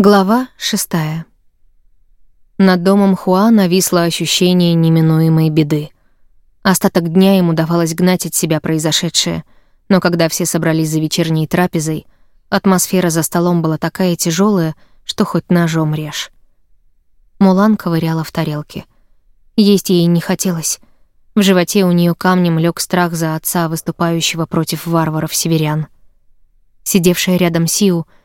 Глава шестая. Над домом Хуа нависло ощущение неминуемой беды. Остаток дня ему давалось гнать от себя произошедшее, но когда все собрались за вечерней трапезой, атмосфера за столом была такая тяжелая, что хоть ножом режь. Мулан ковыряла в тарелке. Есть ей не хотелось. В животе у нее камнем лег страх за отца, выступающего против варваров-северян. Сидевшая рядом Сиу —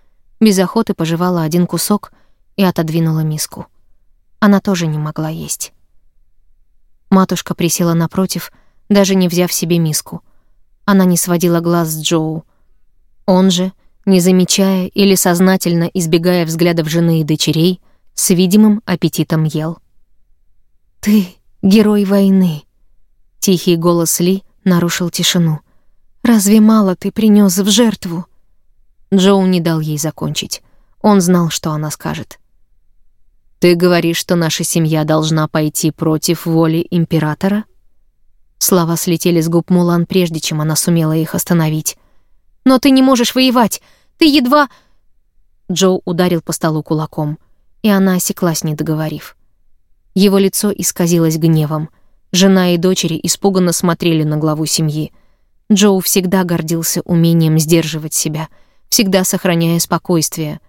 без охоты пожевала один кусок и отодвинула миску. Она тоже не могла есть. Матушка присела напротив, даже не взяв себе миску. Она не сводила глаз с Джоу. Он же, не замечая или сознательно избегая взглядов жены и дочерей, с видимым аппетитом ел. «Ты — герой войны», — тихий голос Ли нарушил тишину. «Разве мало ты принес в жертву?» Джоу не дал ей закончить. Он знал, что она скажет. «Ты говоришь, что наша семья должна пойти против воли императора?» Слова слетели с губ Мулан, прежде чем она сумела их остановить. «Но ты не можешь воевать! Ты едва...» Джоу ударил по столу кулаком, и она осеклась, не договорив. Его лицо исказилось гневом. Жена и дочери испуганно смотрели на главу семьи. Джоу всегда гордился умением сдерживать себя — всегда сохраняя спокойствие.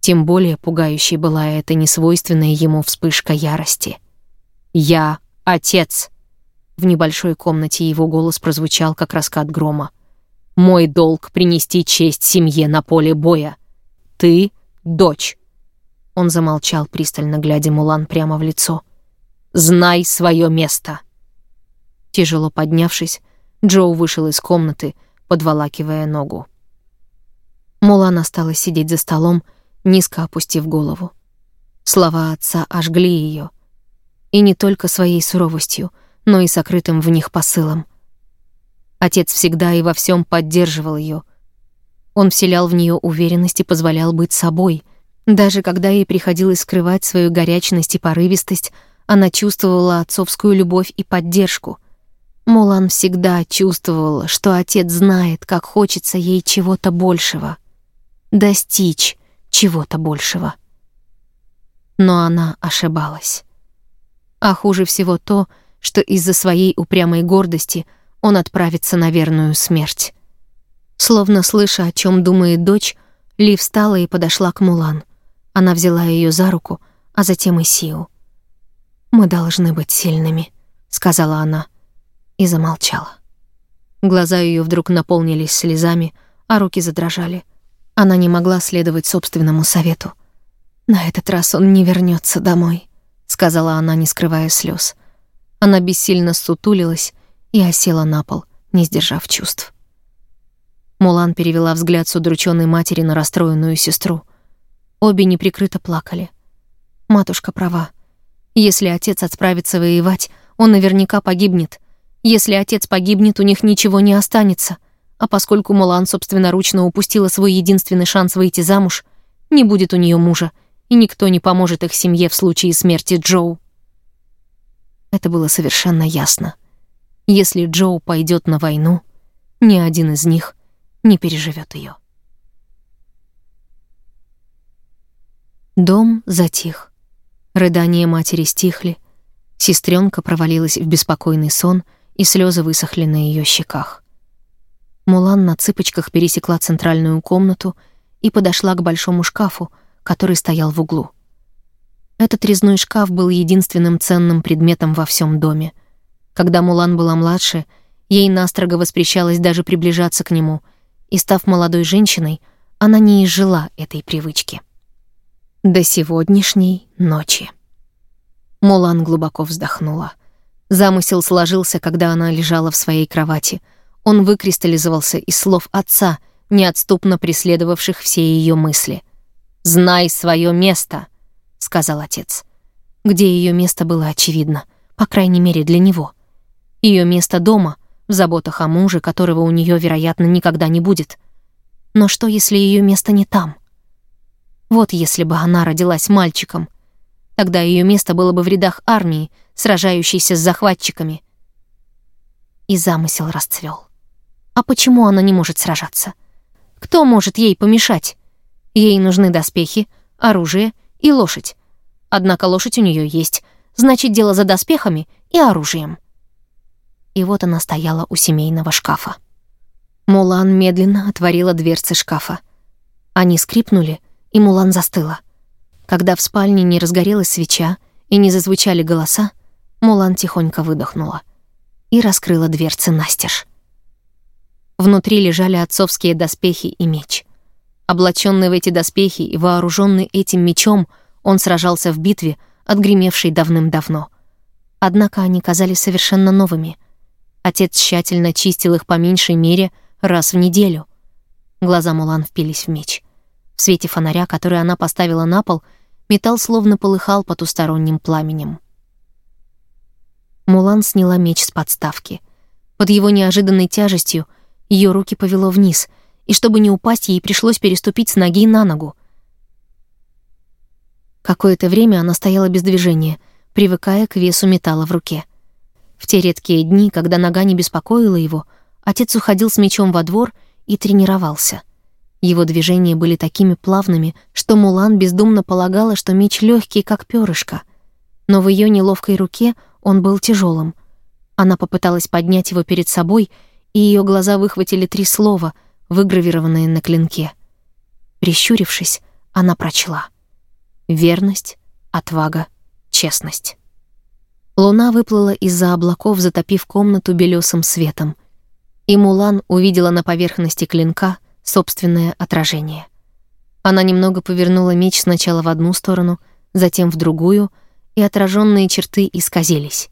Тем более пугающей была эта несвойственная ему вспышка ярости. «Я — отец!» В небольшой комнате его голос прозвучал, как раскат грома. «Мой долг — принести честь семье на поле боя. Ты — дочь!» Он замолчал, пристально глядя Мулан прямо в лицо. «Знай свое место!» Тяжело поднявшись, Джоу вышел из комнаты, подволакивая ногу. Мулан осталась сидеть за столом, низко опустив голову. Слова отца ожгли ее, И не только своей суровостью, но и сокрытым в них посылом. Отец всегда и во всем поддерживал ее. Он вселял в нее уверенность и позволял быть собой. Даже когда ей приходилось скрывать свою горячность и порывистость, она чувствовала отцовскую любовь и поддержку. Мулан всегда чувствовала, что отец знает, как хочется ей чего-то большего достичь чего-то большего. Но она ошибалась. А хуже всего то, что из-за своей упрямой гордости он отправится на верную смерть. Словно слыша, о чем думает дочь, Ли встала и подошла к Мулан. Она взяла ее за руку, а затем и Сиу. «Мы должны быть сильными», — сказала она, и замолчала. Глаза ее вдруг наполнились слезами, а руки задрожали — она не могла следовать собственному совету. «На этот раз он не вернется домой», — сказала она, не скрывая слез. Она бессильно сутулилась и осела на пол, не сдержав чувств. Мулан перевела взгляд с удрученной матери на расстроенную сестру. Обе неприкрыто плакали. Матушка права. Если отец отправится воевать, он наверняка погибнет. Если отец погибнет, у них ничего не останется — а поскольку Мулан собственноручно упустила свой единственный шанс выйти замуж, не будет у нее мужа, и никто не поможет их семье в случае смерти Джоу. Это было совершенно ясно. Если Джоу пойдет на войну, ни один из них не переживет ее. Дом затих. Рыдания матери стихли, сестренка провалилась в беспокойный сон, и слезы высохли на ее щеках. Мулан на цыпочках пересекла центральную комнату и подошла к большому шкафу, который стоял в углу. Этот резной шкаф был единственным ценным предметом во всем доме. Когда Мулан была младше, ей настрого воспрещалось даже приближаться к нему, и, став молодой женщиной, она не изжила этой привычки. До сегодняшней ночи. Мулан глубоко вздохнула. Замысел сложился, когда она лежала в своей кровати — он выкристаллизовался из слов отца, неотступно преследовавших все ее мысли. «Знай свое место», — сказал отец. Где ее место было очевидно, по крайней мере для него. Ее место дома, в заботах о муже, которого у нее, вероятно, никогда не будет. Но что, если ее место не там? Вот если бы она родилась мальчиком, тогда ее место было бы в рядах армии, сражающейся с захватчиками. И замысел расцвел. А почему она не может сражаться? Кто может ей помешать? Ей нужны доспехи, оружие и лошадь. Однако лошадь у нее есть, значит, дело за доспехами и оружием. И вот она стояла у семейного шкафа. Мулан медленно отворила дверцы шкафа. Они скрипнули, и Мулан застыла. Когда в спальне не разгорелась свеча и не зазвучали голоса, Мулан тихонько выдохнула и раскрыла дверцы настежь. Внутри лежали отцовские доспехи и меч. Облаченный в эти доспехи и вооруженный этим мечом, он сражался в битве, отгремевшей давным-давно. Однако они казались совершенно новыми. Отец тщательно чистил их по меньшей мере раз в неделю. Глаза Мулан впились в меч. В свете фонаря, который она поставила на пол, металл словно полыхал потусторонним пламенем. Мулан сняла меч с подставки. Под его неожиданной тяжестью ее руки повело вниз, и чтобы не упасть, ей пришлось переступить с ноги на ногу. Какое-то время она стояла без движения, привыкая к весу металла в руке. В те редкие дни, когда нога не беспокоила его, отец уходил с мечом во двор и тренировался. Его движения были такими плавными, что Мулан бездумно полагала, что меч легкий, как перышко. Но в ее неловкой руке он был тяжелым. Она попыталась поднять его перед собой, и ее глаза выхватили три слова, выгравированные на клинке. Прищурившись, она прочла. «Верность, отвага, честность». Луна выплыла из-за облаков, затопив комнату белесым светом. И Мулан увидела на поверхности клинка собственное отражение. Она немного повернула меч сначала в одну сторону, затем в другую, и отраженные черты исказились.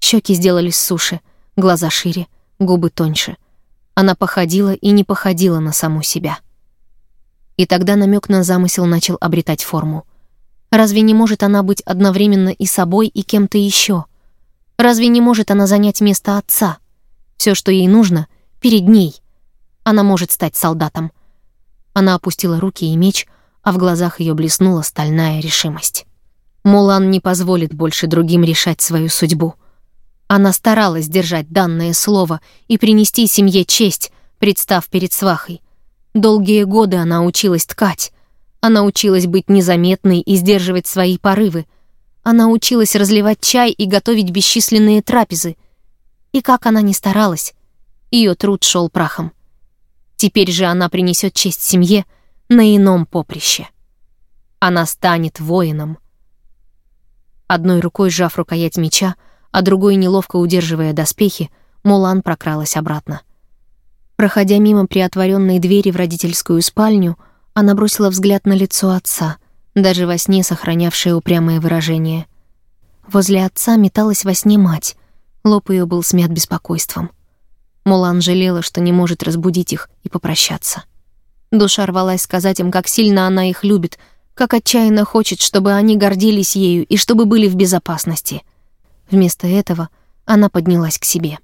Щеки сделались суше, глаза шире, губы тоньше. Она походила и не походила на саму себя. И тогда намек на замысел начал обретать форму. Разве не может она быть одновременно и собой, и кем-то еще? Разве не может она занять место отца? Все, что ей нужно, перед ней. Она может стать солдатом. Она опустила руки и меч, а в глазах ее блеснула стальная решимость. Мулан не позволит больше другим решать свою судьбу. Она старалась держать данное слово и принести семье честь, представ перед свахой. Долгие годы она училась ткать, она училась быть незаметной и сдерживать свои порывы. Она училась разливать чай и готовить бесчисленные трапезы. И как она ни старалась, ее труд шел прахом. Теперь же она принесет честь семье на ином поприще. Она станет воином. Одной рукой сжав рукоять меча, а другой, неловко удерживая доспехи, Мулан прокралась обратно. Проходя мимо приотворенной двери в родительскую спальню, она бросила взгляд на лицо отца, даже во сне сохранявшее упрямое выражение. Возле отца металась во сне мать, лоб ее был смят беспокойством. Мулан жалела, что не может разбудить их и попрощаться. Душа рвалась сказать им, как сильно она их любит, как отчаянно хочет, чтобы они гордились ею и чтобы были в безопасности. Вместо этого она поднялась к себе.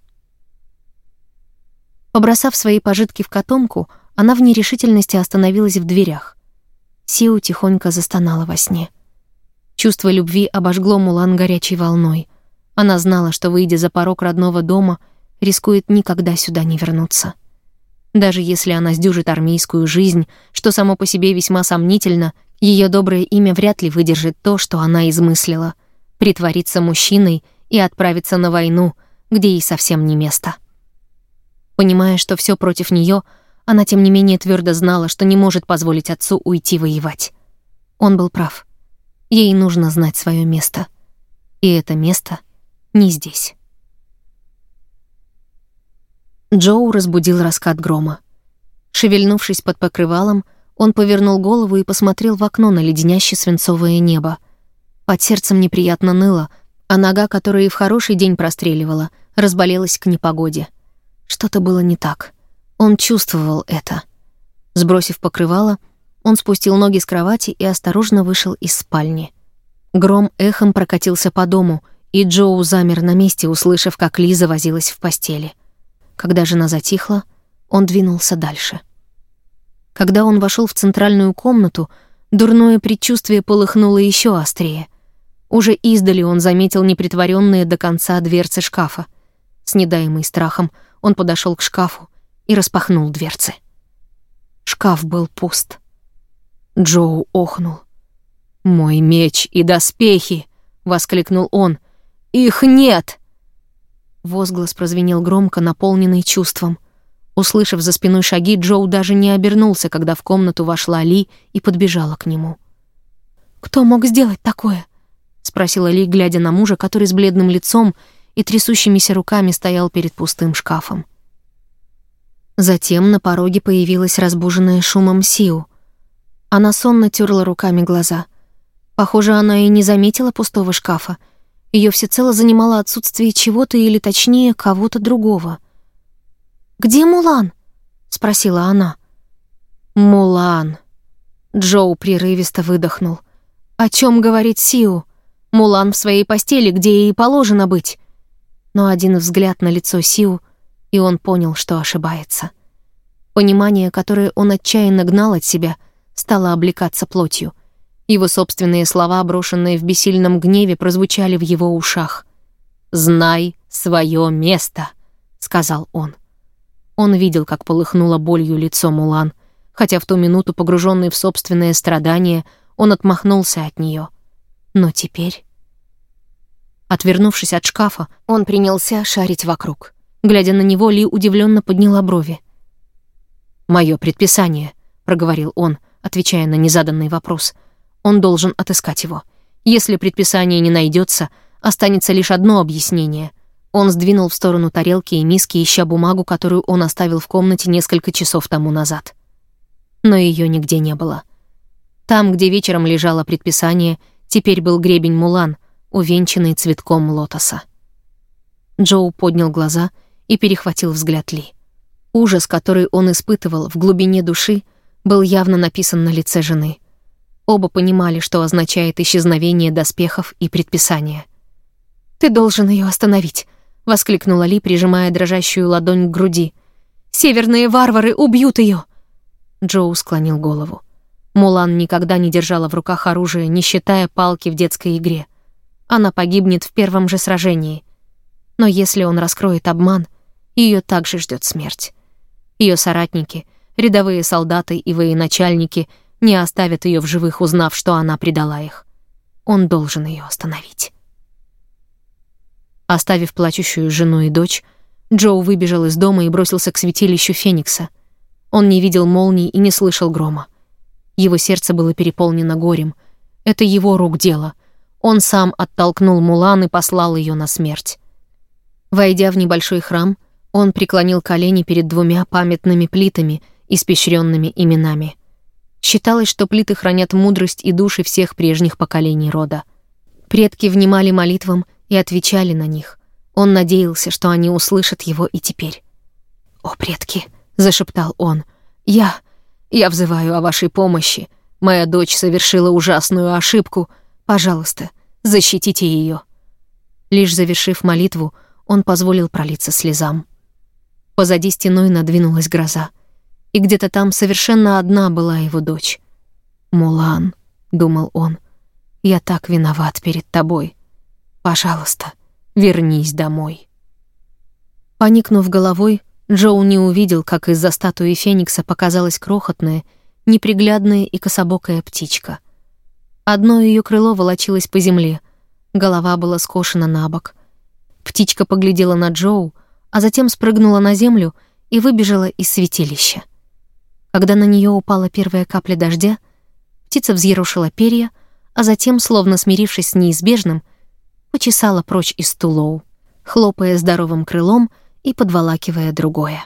Побросав свои пожитки в котомку, она в нерешительности остановилась в дверях. Сиу тихонько застонала во сне. Чувство любви обожгло Мулан горячей волной. Она знала, что, выйдя за порог родного дома, рискует никогда сюда не вернуться. Даже если она сдюжит армейскую жизнь, что само по себе весьма сомнительно, ее доброе имя вряд ли выдержит то, что она измыслила — притвориться мужчиной и отправиться на войну, где ей совсем не место. Понимая, что все против нее, она тем не менее твердо знала, что не может позволить отцу уйти воевать. Он был прав. Ей нужно знать свое место. И это место не здесь. Джоу разбудил раскат грома. Шевельнувшись под покрывалом, он повернул голову и посмотрел в окно на леденящее свинцовое небо. Под сердцем неприятно ныло, а нога, которая и в хороший день простреливала, разболелась к непогоде. Что-то было не так. Он чувствовал это. Сбросив покрывало, он спустил ноги с кровати и осторожно вышел из спальни. Гром эхом прокатился по дому, и Джоу замер на месте, услышав, как Лиза возилась в постели. Когда жена затихла, он двинулся дальше. Когда он вошел в центральную комнату, дурное предчувствие полыхнуло еще острее. Уже издали он заметил непритворенные до конца дверцы шкафа. С недаемый страхом он подошел к шкафу и распахнул дверцы. Шкаф был пуст. Джоу охнул. «Мой меч и доспехи!» — воскликнул он. «Их нет!» Возглас прозвенел громко, наполненный чувством. Услышав за спиной шаги, Джоу даже не обернулся, когда в комнату вошла Ли и подбежала к нему. «Кто мог сделать такое?» — спросила Ли, глядя на мужа, который с бледным лицом и трясущимися руками стоял перед пустым шкафом. Затем на пороге появилась разбуженная шумом Сиу. Она сонно терла руками глаза. Похоже, она и не заметила пустого шкафа. Ее всецело занимало отсутствие чего-то или, точнее, кого-то другого. «Где Мулан?» — спросила она. «Мулан». Джоу прерывисто выдохнул. «О чем говорит Сиу? Мулан в своей постели, где ей положено быть». Но один взгляд на лицо Сиу, и он понял, что ошибается. Понимание, которое он отчаянно гнал от себя, стало облекаться плотью — его собственные слова, брошенные в бессильном гневе, прозвучали в его ушах. «Знай свое место», — сказал он. Он видел, как полыхнуло болью лицо Мулан, хотя в ту минуту, погруженный в собственные страдания, он отмахнулся от нее. Но теперь... Отвернувшись от шкафа, он принялся шарить вокруг. Глядя на него, Ли удивленно подняла брови. «Мое предписание», — проговорил он, отвечая на незаданный вопрос — он должен отыскать его. Если предписание не найдется, останется лишь одно объяснение. Он сдвинул в сторону тарелки и миски, ища бумагу, которую он оставил в комнате несколько часов тому назад. Но ее нигде не было. Там, где вечером лежало предписание, теперь был гребень Мулан, увенчанный цветком лотоса. Джоу поднял глаза и перехватил взгляд Ли. Ужас, который он испытывал в глубине души, был явно написан на лице жены — Оба понимали, что означает исчезновение доспехов и предписания. «Ты должен ее остановить», — воскликнула Ли, прижимая дрожащую ладонь к груди. «Северные варвары убьют ее!» Джоу склонил голову. Мулан никогда не держала в руках оружие, не считая палки в детской игре. Она погибнет в первом же сражении. Но если он раскроет обман, ее также ждет смерть. Ее соратники, рядовые солдаты и военачальники — не оставят ее в живых, узнав, что она предала их. Он должен ее остановить. Оставив плачущую жену и дочь, Джоу выбежал из дома и бросился к святилищу Феникса. Он не видел молний и не слышал грома. Его сердце было переполнено горем. Это его рук дело. Он сам оттолкнул Мулан и послал ее на смерть. Войдя в небольшой храм, он преклонил колени перед двумя памятными плитами, испещренными именами — Считалось, что плиты хранят мудрость и души всех прежних поколений рода. Предки внимали молитвам и отвечали на них. Он надеялся, что они услышат его и теперь. «О, предки!» — зашептал он. «Я... я взываю о вашей помощи. Моя дочь совершила ужасную ошибку. Пожалуйста, защитите ее». Лишь завершив молитву, он позволил пролиться слезам. Позади стеной надвинулась гроза и где-то там совершенно одна была его дочь. «Мулан», — думал он, — «я так виноват перед тобой. Пожалуйста, вернись домой». Поникнув головой, Джоу не увидел, как из-за статуи Феникса показалась крохотная, неприглядная и кособокая птичка. Одно ее крыло волочилось по земле, голова была скошена на бок. Птичка поглядела на Джоу, а затем спрыгнула на землю и выбежала из святилища. Когда на нее упала первая капля дождя, птица взъерошила перья, а затем, словно смирившись с неизбежным, почесала прочь из Тулоу, хлопая здоровым крылом и подволакивая другое.